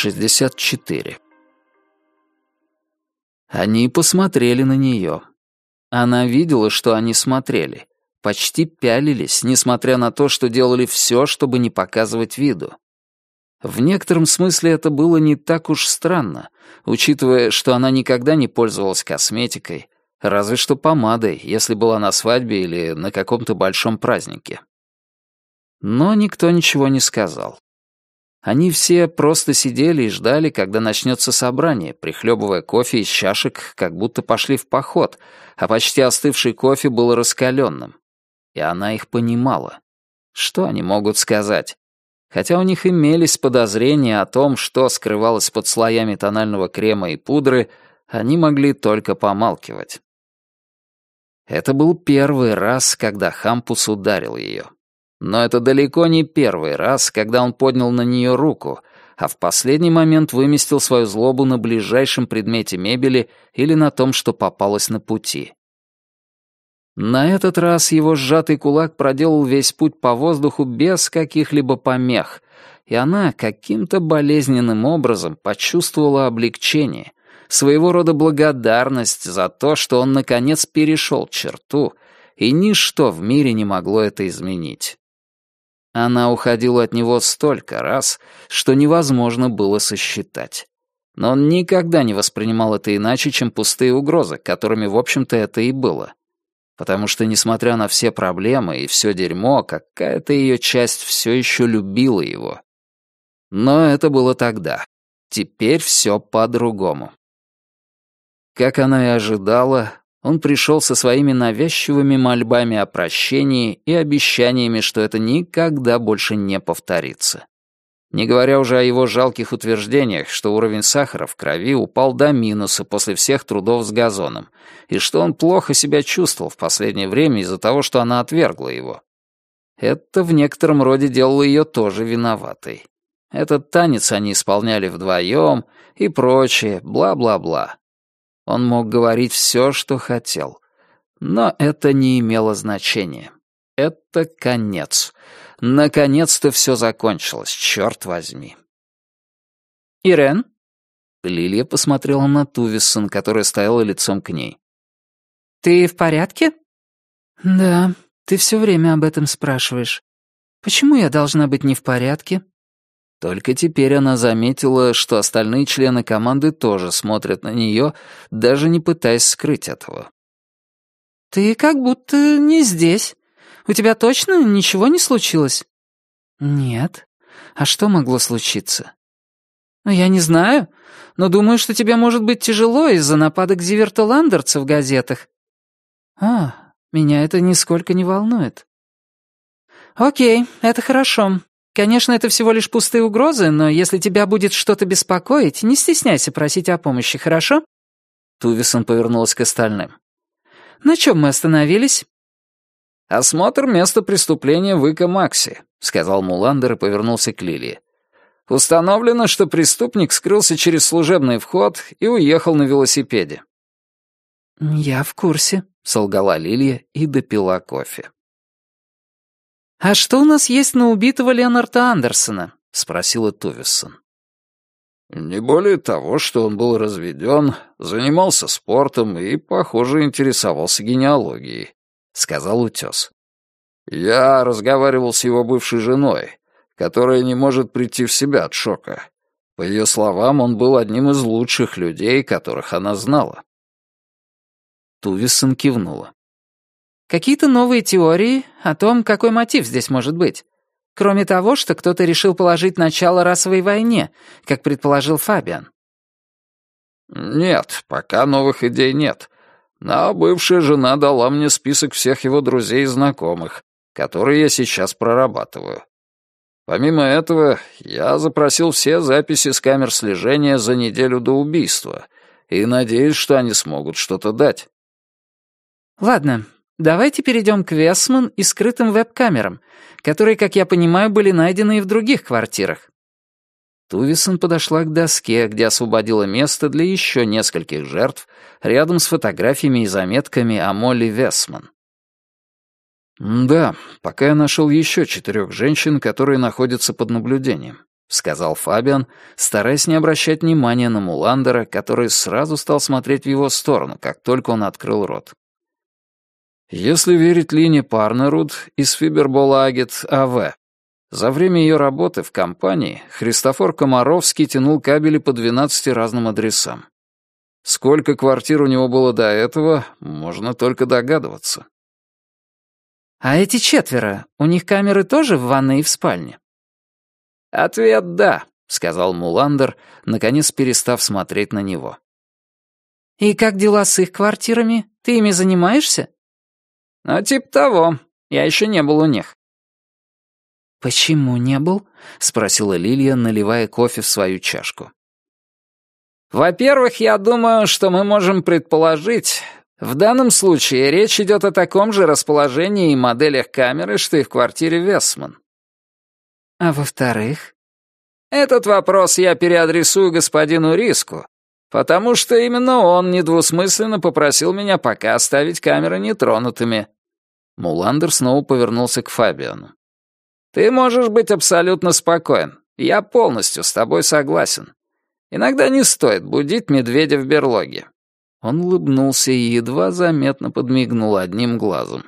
64. Они посмотрели на нее. Она видела, что они смотрели. Почти пялились, несмотря на то, что делали все, чтобы не показывать виду. В некотором смысле это было не так уж странно, учитывая, что она никогда не пользовалась косметикой, разве что помадой, если была на свадьбе или на каком-то большом празднике. Но никто ничего не сказал. Они все просто сидели и ждали, когда начнется собрание, прихлебывая кофе из чашек, как будто пошли в поход, а почти остывший кофе был раскаленным. И она их понимала. Что они могут сказать? Хотя у них имелись подозрения о том, что скрывалось под слоями тонального крема и пудры, они могли только помалкивать. Это был первый раз, когда Хампус ударил ее. Но это далеко не первый раз, когда он поднял на нее руку, а в последний момент выместил свою злобу на ближайшем предмете мебели или на том, что попалось на пути. На этот раз его сжатый кулак проделал весь путь по воздуху без каких-либо помех, и она каким-то болезненным образом почувствовала облегчение, своего рода благодарность за то, что он наконец перешел черту, и ничто в мире не могло это изменить. Она уходила от него столько раз, что невозможно было сосчитать. Но он никогда не воспринимал это иначе, чем пустые угрозы, которыми, в общем-то, это и было. Потому что, несмотря на все проблемы и все дерьмо, какая-то ее часть все еще любила его. Но это было тогда. Теперь все по-другому. Как она и ожидала, он пришел со своими навязчивыми мольбами о прощении и обещаниями, что это никогда больше не повторится. Не говоря уже о его жалких утверждениях, что уровень сахара в крови упал до минуса после всех трудов с газоном, и что он плохо себя чувствовал в последнее время из-за того, что она отвергла его. Это в некотором роде делало ее тоже виноватой. Этот танец они исполняли вдвоем и прочее, бла-бла-бла. Он мог говорить все, что хотел. Но это не имело значения. Это конец. Наконец-то все закончилось, черт возьми. «Ирен?» Лилия посмотрела на Тувисон, которая стояла лицом к ней. «Ты в порядке?» «Да, ты все время об этом спрашиваешь. Почему я должна быть не в порядке?» Только теперь она заметила, что остальные члены команды тоже смотрят на нее, даже не пытаясь скрыть этого. «Ты как будто не здесь. У тебя точно ничего не случилось?» «Нет. А что могло случиться?» «Ну, «Я не знаю, но думаю, что тебе может быть тяжело из-за нападок Зиверта Ландерца в газетах». «А, меня это нисколько не волнует». «Окей, это хорошо. Конечно, это всего лишь пустые угрозы, но если тебя будет что-то беспокоить, не стесняйся просить о помощи, хорошо?» Тувисон повернулась к остальным. «На чем мы остановились?» «Осмотр места преступления в Ика-Максе», — сказал Муландер и повернулся к Лилии. «Установлено, что преступник скрылся через служебный вход и уехал на велосипеде». «Я в курсе», — солгала Лилия и допила кофе. «А что у нас есть на убитого Леонарда Андерсона?» — спросила Тувиссон. «Не более того, что он был разведен, занимался спортом и, похоже, интересовался генеалогией», — сказал Утес. «Я разговаривал с его бывшей женой, которая не может прийти в себя от шока. По ее словам, он был одним из лучших людей, которых она знала». Тувиссон кивнула. Какие-то новые теории о том, какой мотив здесь может быть. Кроме того, что кто-то решил положить начало расовой войне, как предположил Фабиан. «Нет, пока новых идей нет. Но бывшая жена дала мне список всех его друзей и знакомых, которые я сейчас прорабатываю. Помимо этого, я запросил все записи с камер слежения за неделю до убийства и надеюсь, что они смогут что-то дать». «Ладно, Давайте перейдем к Весман и скрытым веб-камерам, которые, как я понимаю, были найдены и в других квартирах. Тувисон подошла к доске, где освободила место для еще нескольких жертв, рядом с фотографиями и заметками о Молли Весман. «Да, пока я нашел еще четырех женщин, которые находятся под наблюдением», сказал Фабиан, стараясь не обращать внимания на Муландера, который сразу стал смотреть в его сторону, как только он открыл рот. Если верить Лине Парнеруд из Фиберболагет АВ, за время ее работы в компании Христофор Комаровский тянул кабели по 12 разным адресам. Сколько квартир у него было до этого, можно только догадываться. «А эти четверо, у них камеры тоже в ванной и в спальне?» «Ответ «да», — сказал Муландер, наконец перестав смотреть на него. «И как дела с их квартирами? Ты ими занимаешься?» «Ну, типа того. Я еще не был у них». «Почему не был?» — спросила Лилия, наливая кофе в свою чашку. «Во-первых, я думаю, что мы можем предположить, в данном случае речь идет о таком же расположении и моделях камеры, что и в квартире Весман. А во-вторых? Этот вопрос я переадресую господину Риску, потому что именно он недвусмысленно попросил меня пока оставить камеры нетронутыми. Муландер снова повернулся к Фабиану. «Ты можешь быть абсолютно спокоен. Я полностью с тобой согласен. Иногда не стоит будить медведя в берлоге». Он улыбнулся и едва заметно подмигнул одним глазом.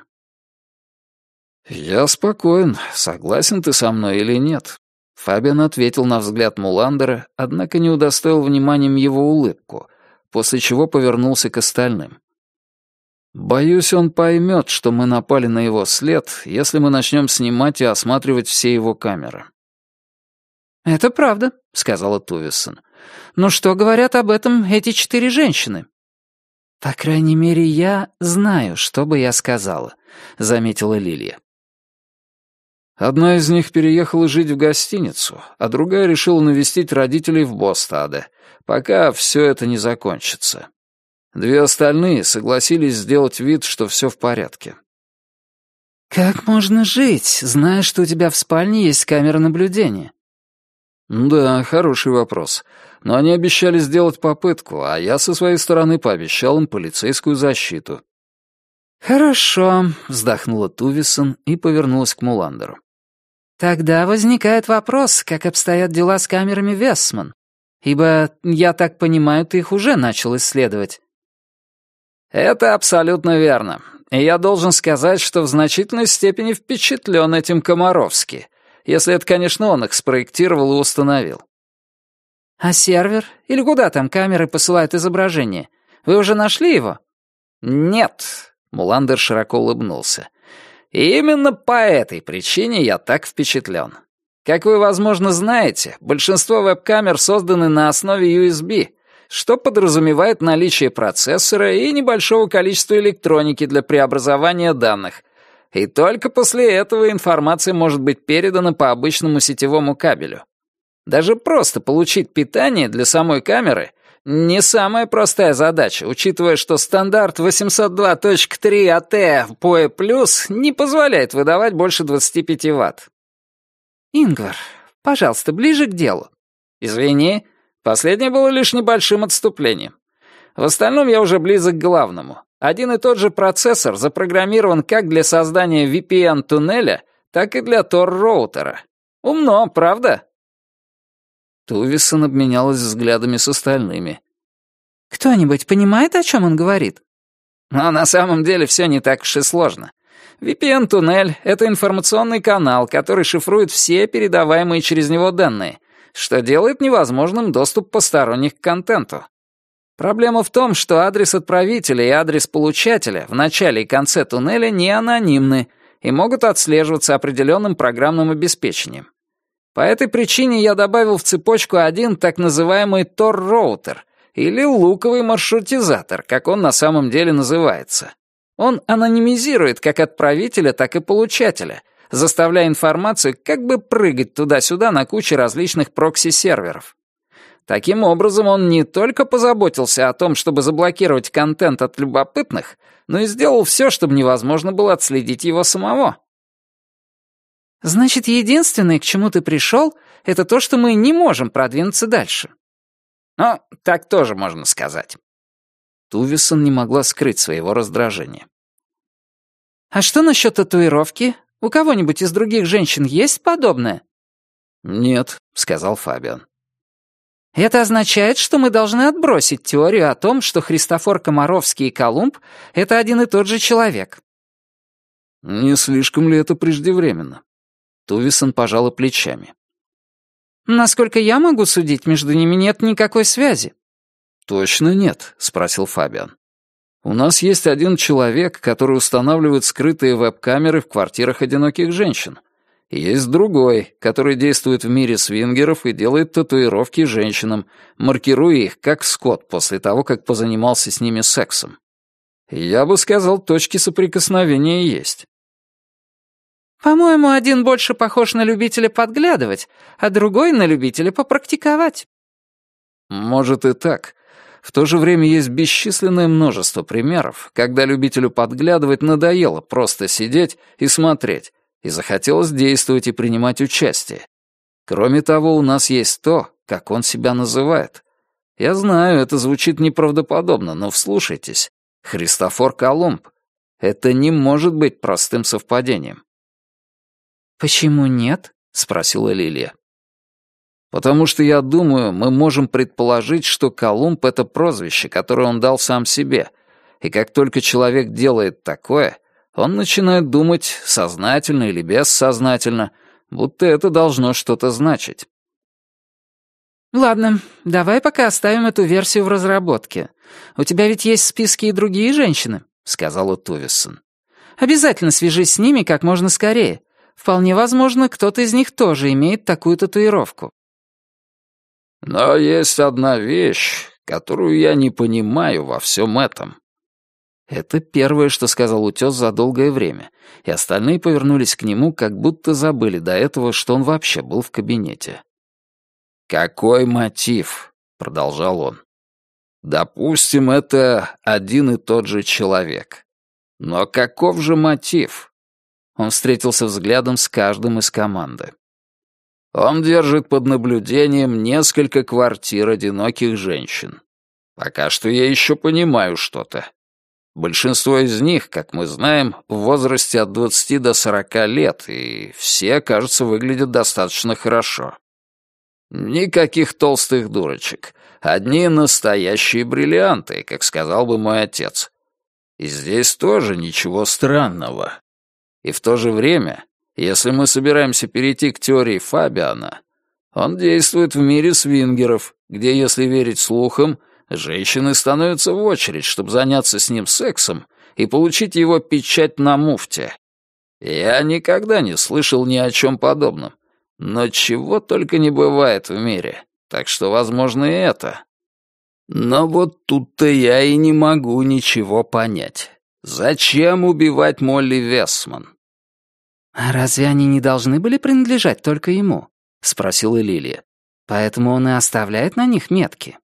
«Я спокоен, согласен ты со мной или нет». Фабиан ответил на взгляд Муландера, однако не удостоил вниманием его улыбку, после чего повернулся к остальным. «Боюсь, он поймет, что мы напали на его след, если мы начнем снимать и осматривать все его камеры». «Это правда», — сказала Тувисон. «Но что говорят об этом эти четыре женщины?» «По крайней мере, я знаю, что бы я сказала», — заметила Лилия. Одна из них переехала жить в гостиницу, а другая решила навестить родителей в Бостаде, пока все это не закончится. Две остальные согласились сделать вид, что все в порядке. «Как можно жить, зная, что у тебя в спальне есть камера наблюдения?» «Да, хороший вопрос. Но они обещали сделать попытку, а я со своей стороны пообещал им полицейскую защиту». «Хорошо», — вздохнула Тувисон и повернулась к Муландеру. Тогда возникает вопрос, как обстоят дела с камерами Весман, ибо, я так понимаю, ты их уже начал исследовать. Это абсолютно верно. И я должен сказать, что в значительной степени впечатлен этим Комаровски, если это, конечно, он их спроектировал и установил. А сервер? Или куда там камеры посылают изображение? Вы уже нашли его? Нет. Муландер широко улыбнулся. И именно по этой причине я так впечатлен. Как вы, возможно, знаете, большинство веб-камер созданы на основе USB, что подразумевает наличие процессора и небольшого количества электроники для преобразования данных. И только после этого информация может быть передана по обычному сетевому кабелю. Даже просто получить питание для самой камеры — не самая простая задача, учитывая, что стандарт 802.3 АТ PoE+, не позволяет выдавать больше 25 Вт. Ингвар, пожалуйста, ближе к делу. Извини, последнее было лишь небольшим отступлением. В остальном я уже близок к главному. Один и тот же процессор запрограммирован как для создания VPN-туннеля, так и для Tor-роутера. Умно, правда? Тувисон обменялась взглядами с остальными. «Кто-нибудь понимает, о чем он говорит?» Но на самом деле все не так уж и сложно. VPN-туннель — это информационный канал, который шифрует все передаваемые через него данные, что делает невозможным доступ посторонних к контенту. Проблема в том, что адрес отправителя и адрес получателя в начале и конце туннеля не анонимны и могут отслеживаться определенным программным обеспечением. По этой причине я добавил в цепочку один так называемый Тор-роутер, или луковый маршрутизатор, как он на самом деле называется. Он анонимизирует как отправителя, так и получателя, заставляя информацию как бы прыгать туда-сюда на куче различных прокси-серверов. Таким образом, он не только позаботился о том, чтобы заблокировать контент от любопытных, но и сделал все, чтобы невозможно было отследить его самого. Значит, единственное, к чему ты пришел, это то, что мы не можем продвинуться дальше. Ну, так тоже можно сказать. Тувисон не могла скрыть своего раздражения. А что насчет татуировки? У кого-нибудь из других женщин есть подобное? «Нет», — сказал Фабиан. «Это означает, что мы должны отбросить теорию о том, что Христофор Комаровский и Колумб — это один и тот же человек». «Не слишком ли это преждевременно?» Тувисон пожала плечами. «Насколько я могу судить, между ними нет никакой связи». «Точно нет», — спросил Фабиан. «У нас есть один человек, который устанавливает скрытые веб-камеры в квартирах одиноких женщин. И есть другой, который действует в мире свингеров и делает татуировки женщинам, маркируя их как скот после того, как позанимался с ними сексом. Я бы сказал, точки соприкосновения есть. По-моему, один больше похож на любителя подглядывать, а другой — на любителя попрактиковать. Может и так. В то же время есть бесчисленное множество примеров, когда любителю подглядывать надоело просто сидеть и смотреть, и захотелось действовать и принимать участие. Кроме того, у нас есть то, как он себя называет. Я знаю, это звучит неправдоподобно, но вслушайтесь. Христофор Колумб. Это не может быть простым совпадением. «Почему нет?» — спросила Лилия. «Потому что, я думаю, мы можем предположить, что Колумб — это прозвище, которое он дал сам себе, и как только человек делает такое, он начинает думать, сознательно или бессознательно, будто это должно что-то значить. «Ладно, давай пока оставим эту версию в разработке. У тебя ведь есть списки и другие женщины», — сказала Тувисон. «Обязательно свяжись с ними как можно скорее. Вполне возможно, кто-то из них тоже имеет такую татуировку». «Но есть одна вещь, которую я не понимаю во всем этом», это первое, что сказал утес за долгое время, и остальные повернулись к нему, как будто забыли до этого, что он вообще был в кабинете. «Какой мотив?» — продолжал он. «Допустим, это один и тот же человек. Но каков же мотив?» Он встретился взглядом с каждым из команды. Он держит под наблюдением несколько квартир одиноких женщин. Пока что я еще понимаю что-то. Большинство из них, как мы знаем, в возрасте от 20 до 40 лет, и все, кажется, выглядят достаточно хорошо. Никаких толстых дурочек. Одни настоящие бриллианты, как сказал бы мой отец. И здесь тоже ничего странного. И в то же время, если мы собираемся перейти к теории Фабиана, он действует в мире свингеров, где, если верить слухам, Женщины становятся в очередь, чтобы заняться с ним сексом и получить его печать на муфте. Я никогда не слышал ни о чем подобном. Но чего только не бывает в мире, так что, возможно, и это. Но вот тут-то я и не могу ничего понять. Зачем убивать Молли Весман? «А разве они не должны были принадлежать только ему?» — спросила Лилия. «Поэтому он и оставляет на них метки».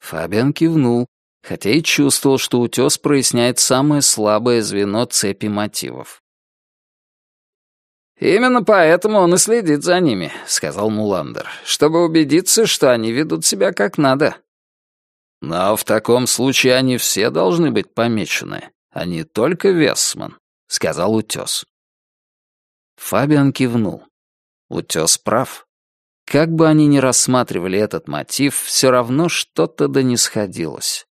Фабиан кивнул, хотя и чувствовал, что утес проясняет самое слабое звено цепи мотивов. «Именно поэтому он и следит за ними», — сказал Муландер, «чтобы убедиться, что они ведут себя как надо». «Но в таком случае они все должны быть помечены, а не только Весман», — сказал утес. Фабиан кивнул. Утес прав. Как бы они ни рассматривали этот мотив, все равно что-то да не сходилось.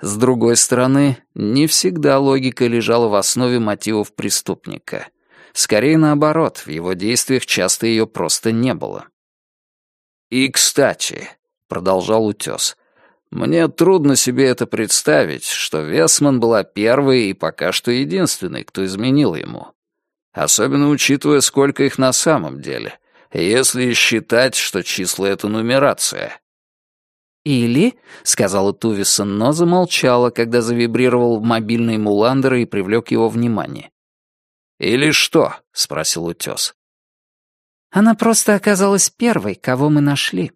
С другой стороны, не всегда логика лежала в основе мотивов преступника. Скорее наоборот, в его действиях часто ее просто не было. «И, кстати», — продолжал утес, — «мне трудно себе это представить, что Весман была первой и пока что единственной, кто изменил ему. Особенно учитывая, сколько их на самом деле — если считать, что числа — это нумерация». «Или», — сказала Тувисон, но замолчала, когда завибрировал мобильный Муландера и привлек его внимание. «Или что?» — спросил утес. «Она просто оказалась первой, кого мы нашли»,